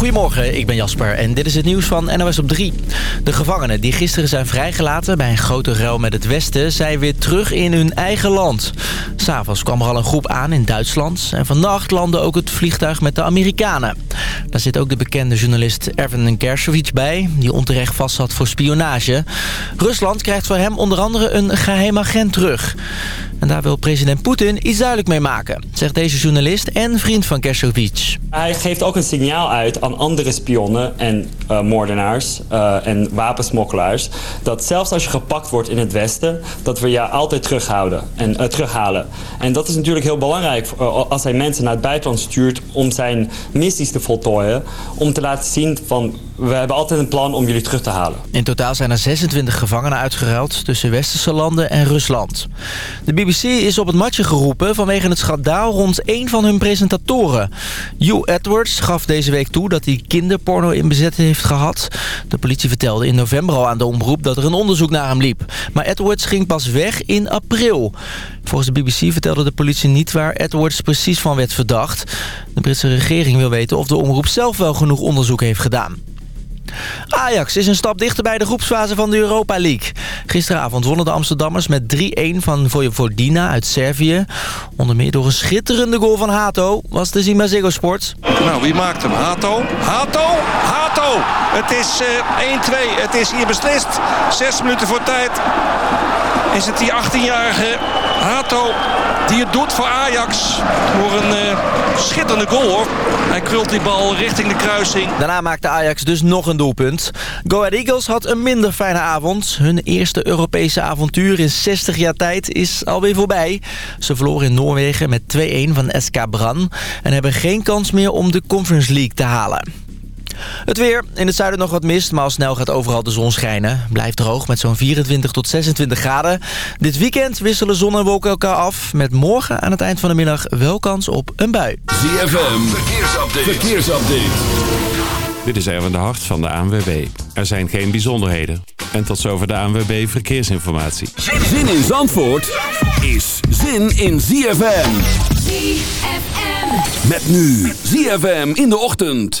Goedemorgen, ik ben Jasper en dit is het nieuws van NOS op 3. De gevangenen die gisteren zijn vrijgelaten bij een grote ruil met het Westen... zijn weer terug in hun eigen land. S'avonds kwam er al een groep aan in Duitsland... en vannacht landde ook het vliegtuig met de Amerikanen. Daar zit ook de bekende journalist Erwin Gershowitz bij... die onterecht vast zat voor spionage. Rusland krijgt voor hem onder andere een geheim agent terug. En daar wil president Poetin iets duidelijk mee maken, zegt deze journalist en vriend van Kersovich. Hij geeft ook een signaal uit aan andere spionnen en uh, moordenaars uh, en wapensmokkelaars... dat zelfs als je gepakt wordt in het Westen, dat we je altijd terughouden en, uh, terughalen. En dat is natuurlijk heel belangrijk als hij mensen naar het buitenland stuurt om zijn missies te voltooien. Om te laten zien van we hebben altijd een plan om jullie terug te halen. In totaal zijn er 26 gevangenen uitgeruild tussen westerse landen en Rusland. De BBC is op het matje geroepen vanwege het schandaal rond een van hun presentatoren. Hugh Edwards gaf deze week toe dat hij kinderporno in bezet heeft gehad. De politie vertelde in november al aan de omroep dat er een onderzoek naar hem liep. Maar Edwards ging pas weg in april. Volgens de BBC vertelde de politie niet waar Edwards precies van werd verdacht. De Britse regering wil weten of de omroep zelf wel genoeg onderzoek heeft gedaan. Ajax is een stap dichter bij de groepsfase van de Europa League. Gisteravond wonnen de Amsterdammers met 3-1 van Vojvodina uit Servië. Onder meer door een schitterende goal van Hato was te zien bij Ziggo Sport. Nou, wie maakt hem? Hato? Hato? Hato! Het is uh, 1-2. Het is hier beslist. Zes minuten voor tijd. Is het die 18-jarige Hato die het doet voor Ajax. Voor een uh, schitterende goal hoor. Hij krult die bal richting de kruising. Daarna maakte Ajax dus nog een doelpunt. Go Ahead Eagles had een minder fijne avond. Hun eerste Europese avontuur in 60 jaar tijd is alweer voorbij. Ze verloren in Noorwegen met 2-1 van SK Bran. En hebben geen kans meer om de Conference League te halen. Het weer. In het zuiden nog wat mist, maar al snel gaat overal de zon schijnen. Blijft droog met zo'n 24 tot 26 graden. Dit weekend wisselen zon en wolken elkaar af. Met morgen aan het eind van de middag wel kans op een bui. ZFM. Verkeersupdate. Verkeersupdate. Dit is Erwin de Hart van de ANWB. Er zijn geen bijzonderheden. En tot zover de ANWB Verkeersinformatie. Zin in Zandvoort is zin in ZFM. ZFM. Met nu ZFM in de ochtend.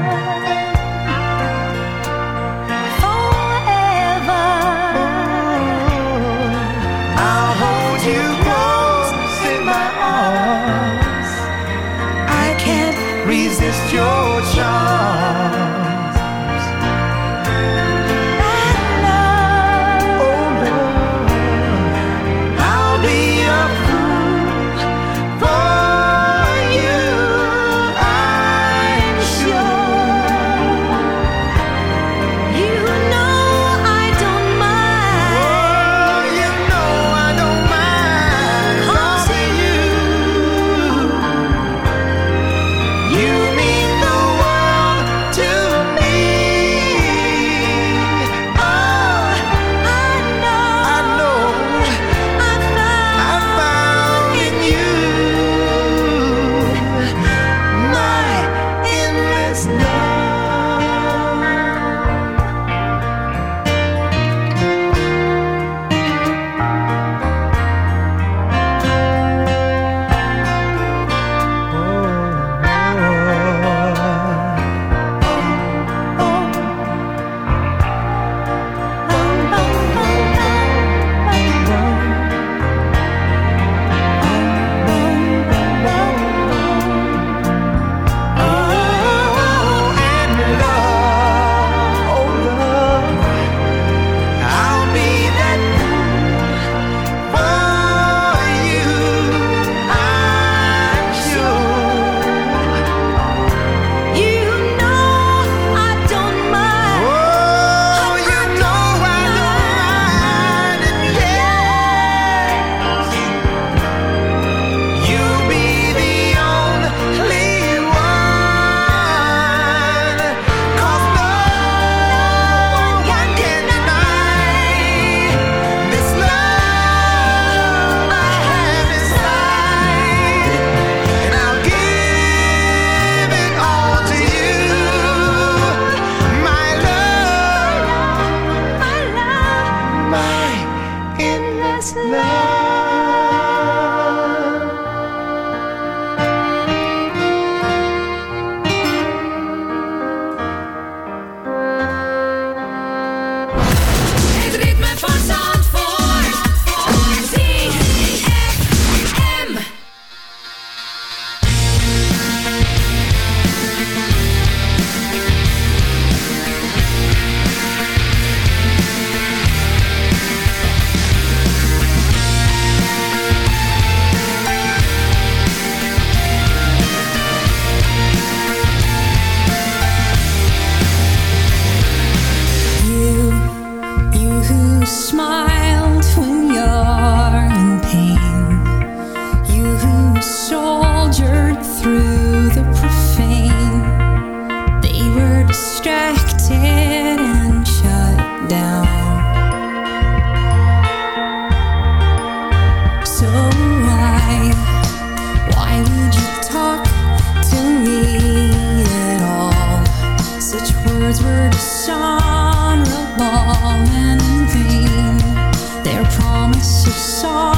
promise of song.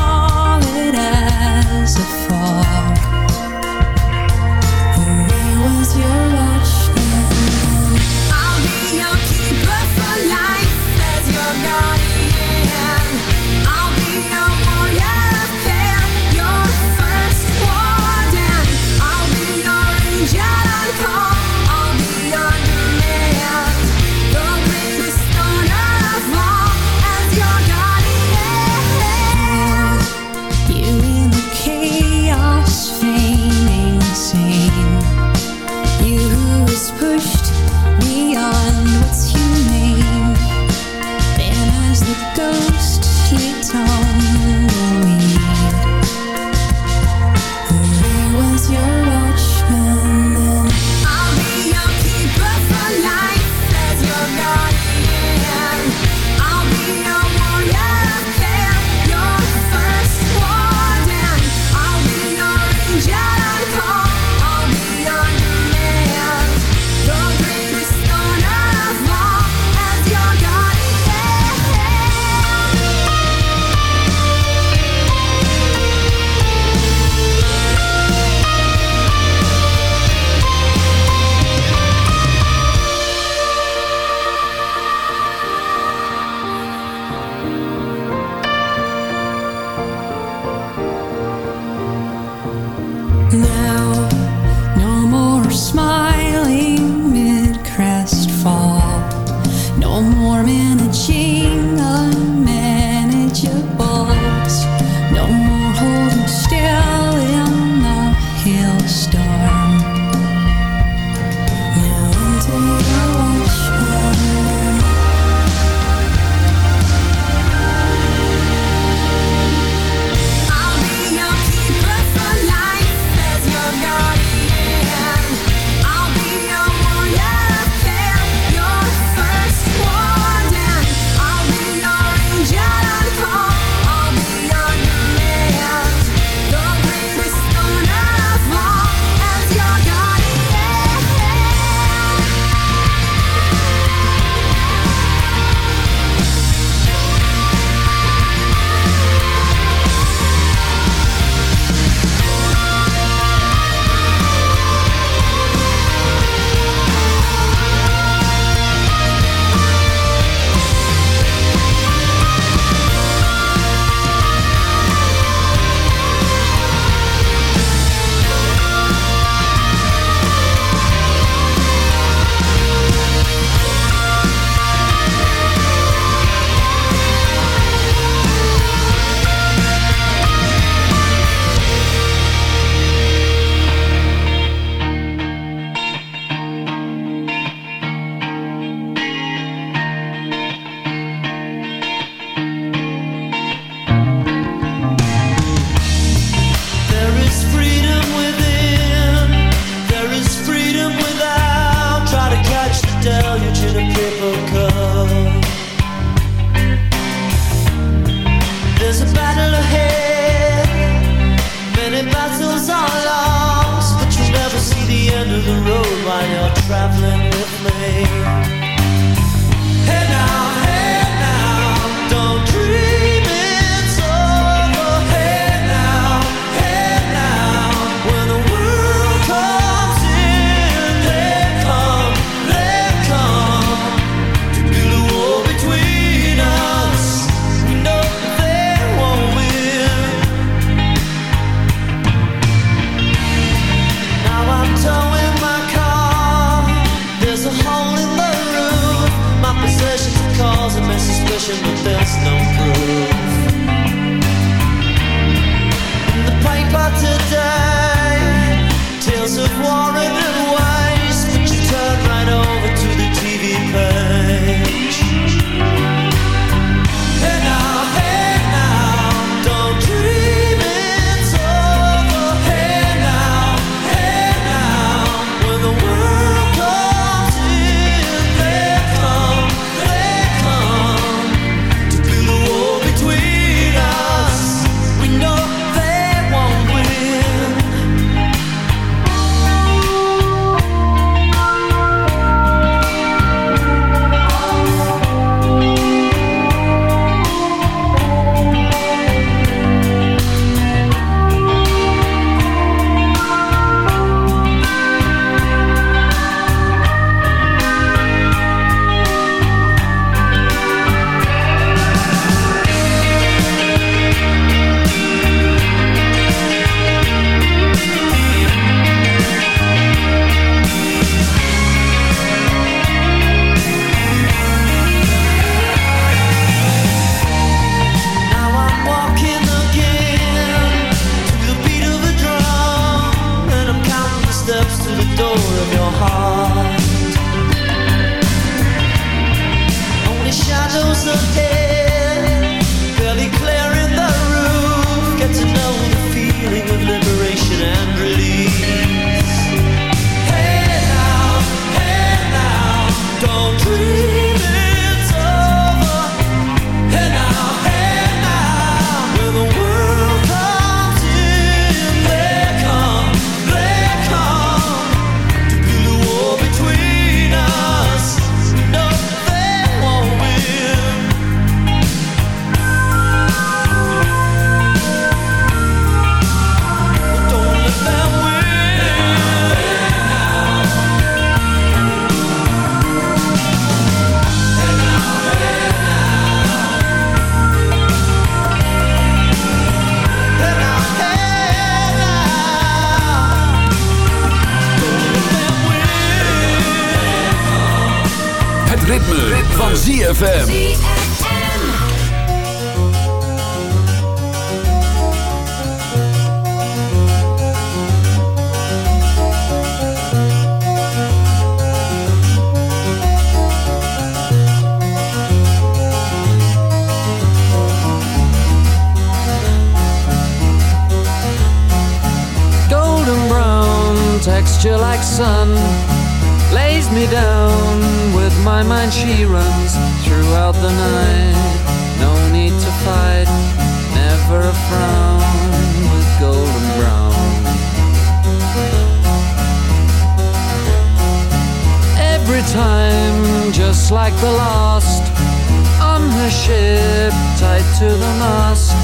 to the mosque,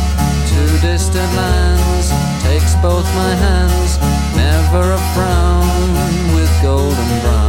to distant lands, takes both my hands, never a frown with golden brown.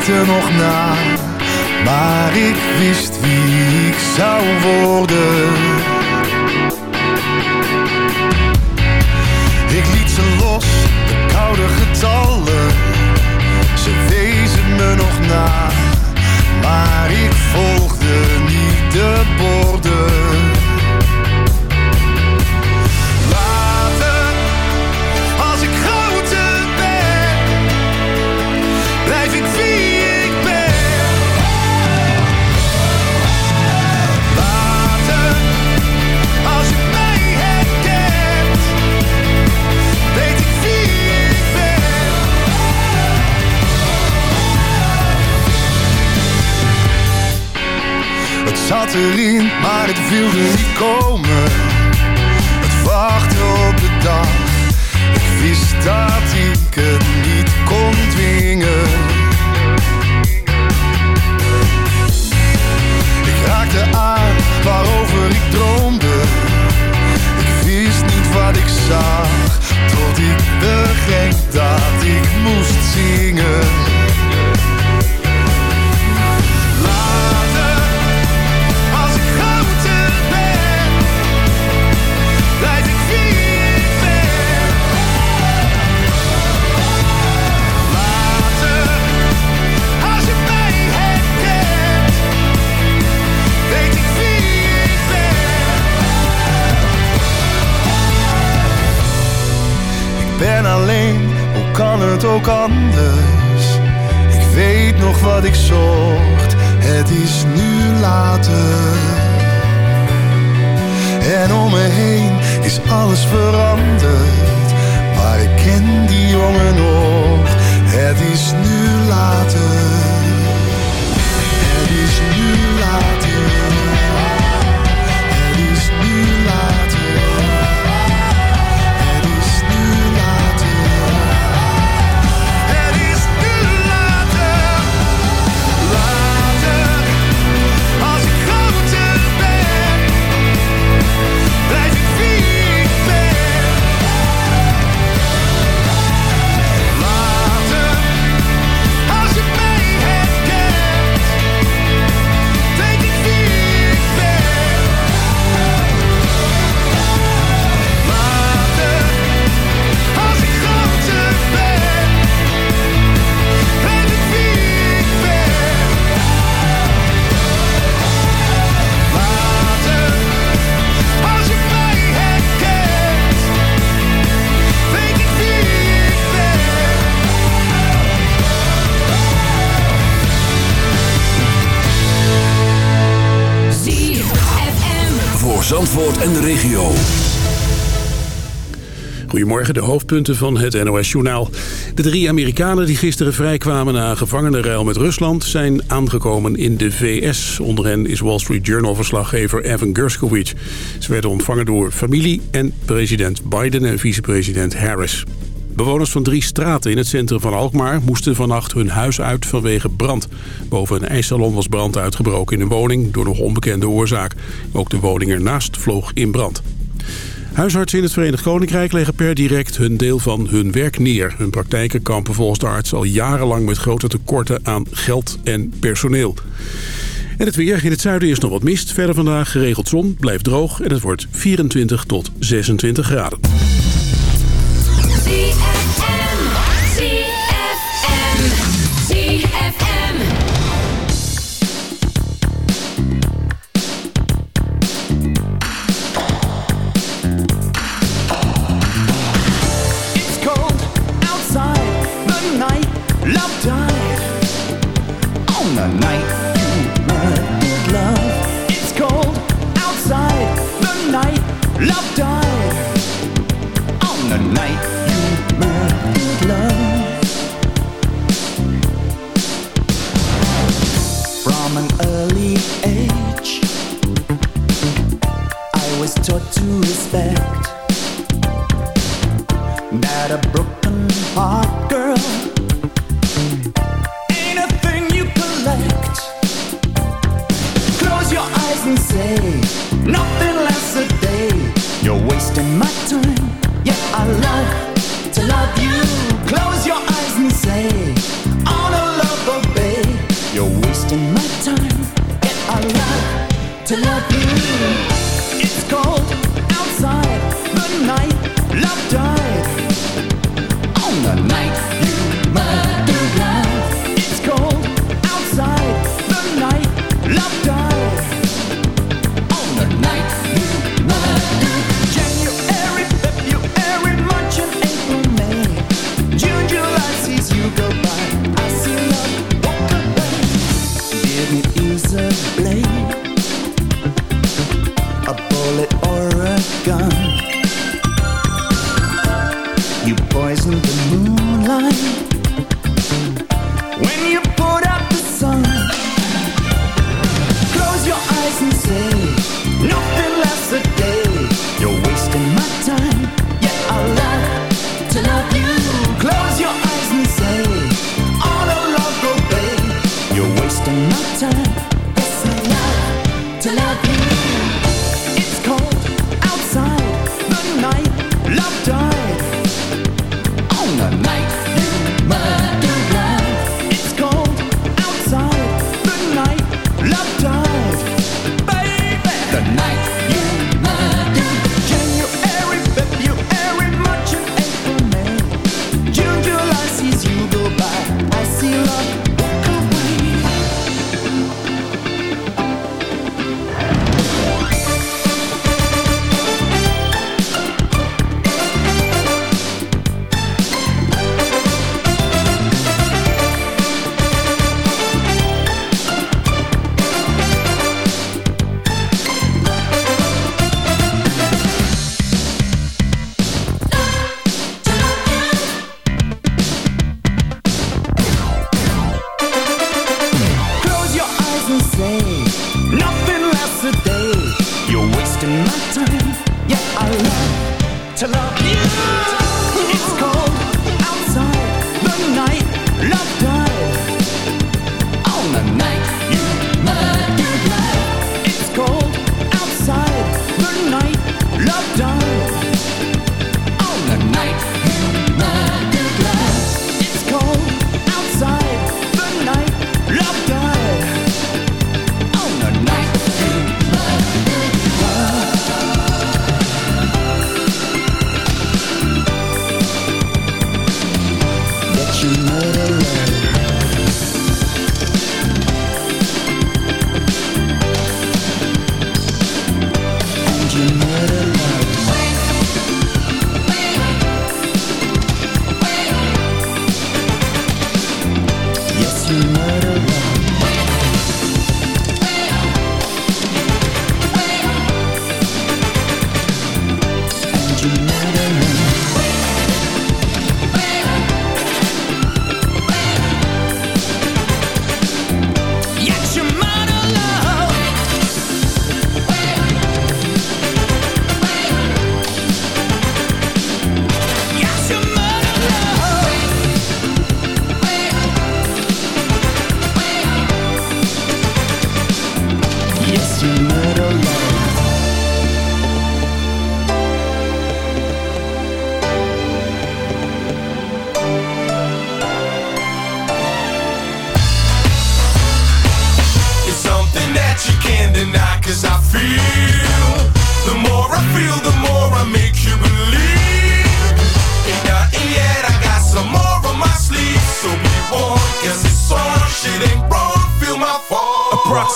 wiekte nog na, maar ik wist wie ik zou worden. Maar het wilde niet komen. En de regio. Goedemorgen, de hoofdpunten van het NOS-journaal. De drie Amerikanen die gisteren vrijkwamen na gevangenenruil met Rusland... zijn aangekomen in de VS. Onder hen is Wall Street Journal-verslaggever Evan Gershkovich. Ze werden ontvangen door familie en president Biden en vicepresident Harris. Bewoners van drie straten in het centrum van Alkmaar moesten vannacht hun huis uit vanwege brand. Boven een ijssalon was brand uitgebroken in een woning door nog onbekende oorzaak. Ook de woning ernaast vloog in brand. Huisartsen in het Verenigd Koninkrijk leggen per direct hun deel van hun werk neer. Hun praktijken kampen volgens de arts al jarenlang met grote tekorten aan geld en personeel. En het weer. In het zuiden is nog wat mist. Verder vandaag geregeld zon, blijft droog en het wordt 24 tot 26 graden. my time. Yeah, I love to love you. Close your eyes and say, on a love, you're wasting my time. Yeah, I to love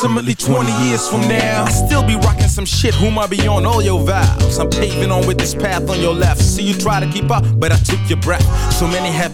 Approximately 20 years from now, I still be rocking some shit. Whom I be on all your vibes. I'm paving on with this path on your left. See you try to keep up, but I took your breath. So many have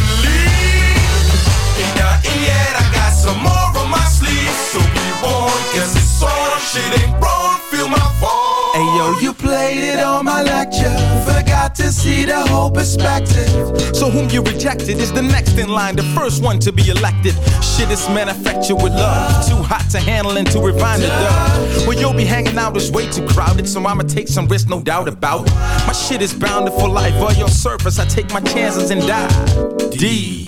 nothing yet, I got some more on my sleeve So be warned, cause it's on Shit ain't wrong, feel my fall Hey yo, you played it on my lecture. Forgot to see the whole perspective. So whom you rejected is the next in line, the first one to be elected. Shit is manufactured with love, too hot to handle and too refined to dub. Where you'll be hanging out is way too crowded, so I'ma take some risks, no doubt about it. My shit is bounded for life. On your surface, I take my chances and die. D.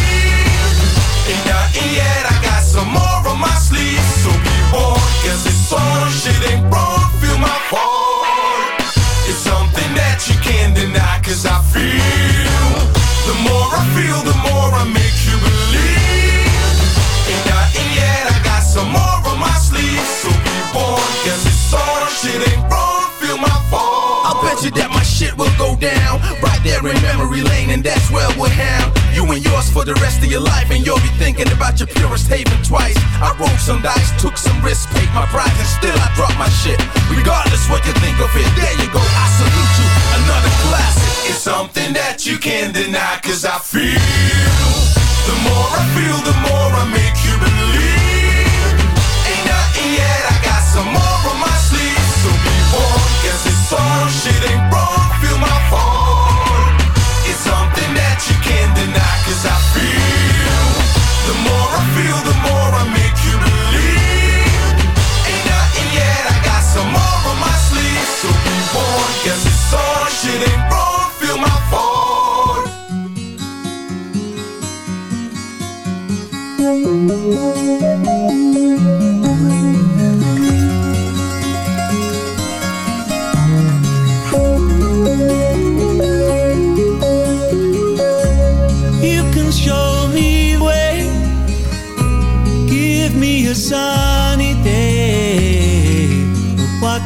And yours for the rest of your life. And you'll be thinking about your purest haven twice. I rolled some dice, took some risks, paid my price, and still I dropped my shit. Regardless what you think of it, there you go. I salute you. Another classic. It's something that you can't deny, cause I feel. The more I feel, the more I make you believe. Ain't nothing yet, I got some more on my sleeve. So be warned, guess it's on, shit ain't wrong,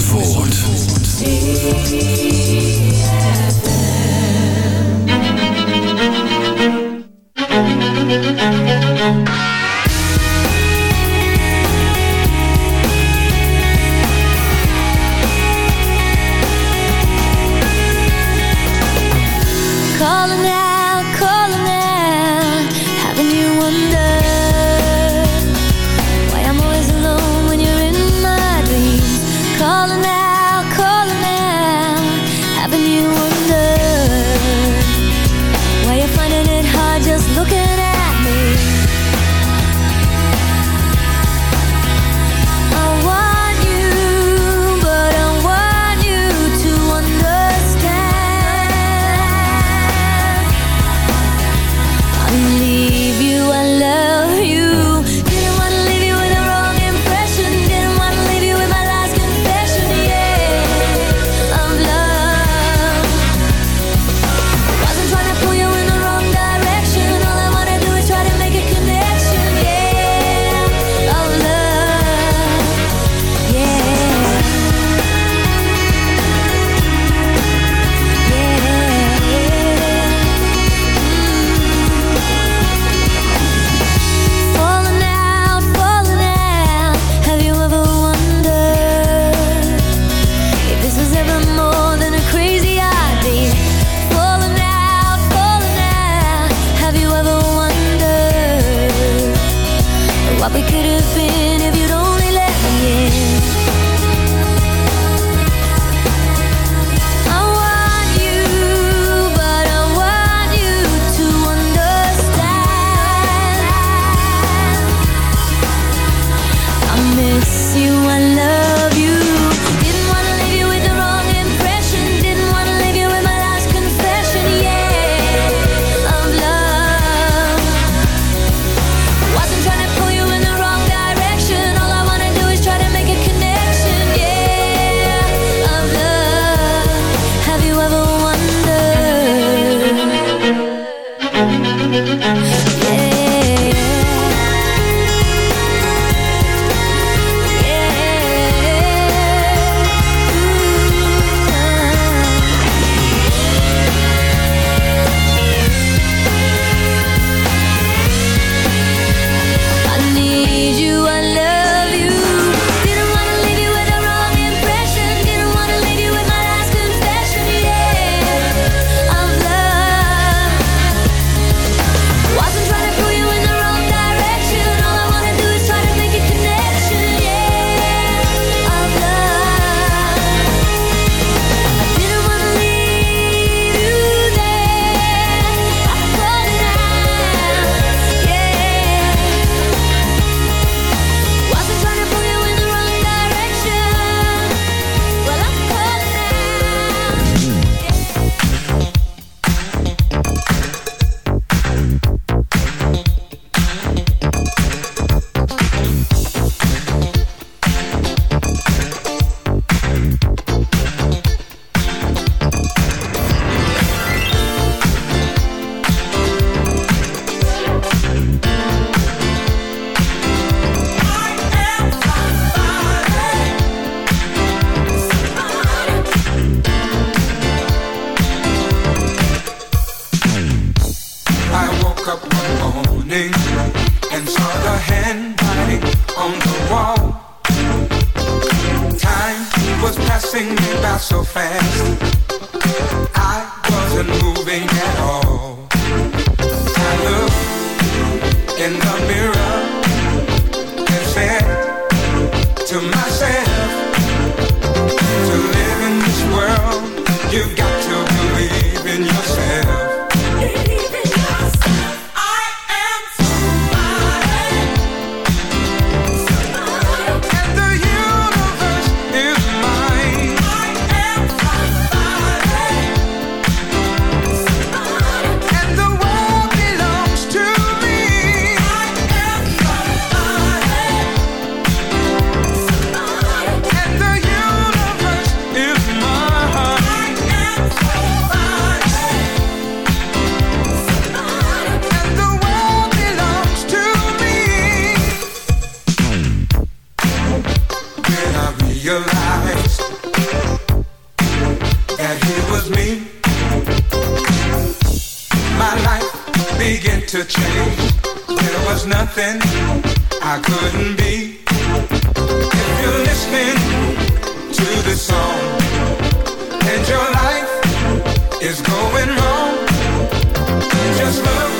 Zandvoort. begin to change. There was nothing I couldn't be. If you're listening to this song and your life is going wrong, just look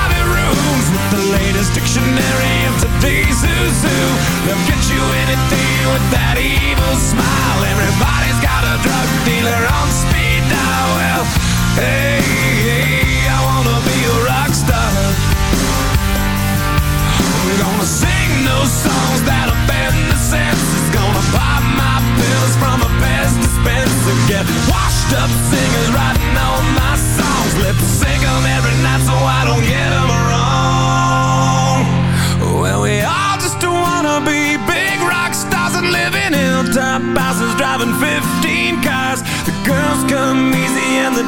rooms with the latest dictionary of today's who's who. They'll get you anything with that evil smile. Everybody's got a drug dealer on speed dial. Well, hey, hey, I wanna be a rock star. I'm gonna sing those songs that offend the senses. Gonna pop my pills from a Pez dispenser. Get washed up singers writing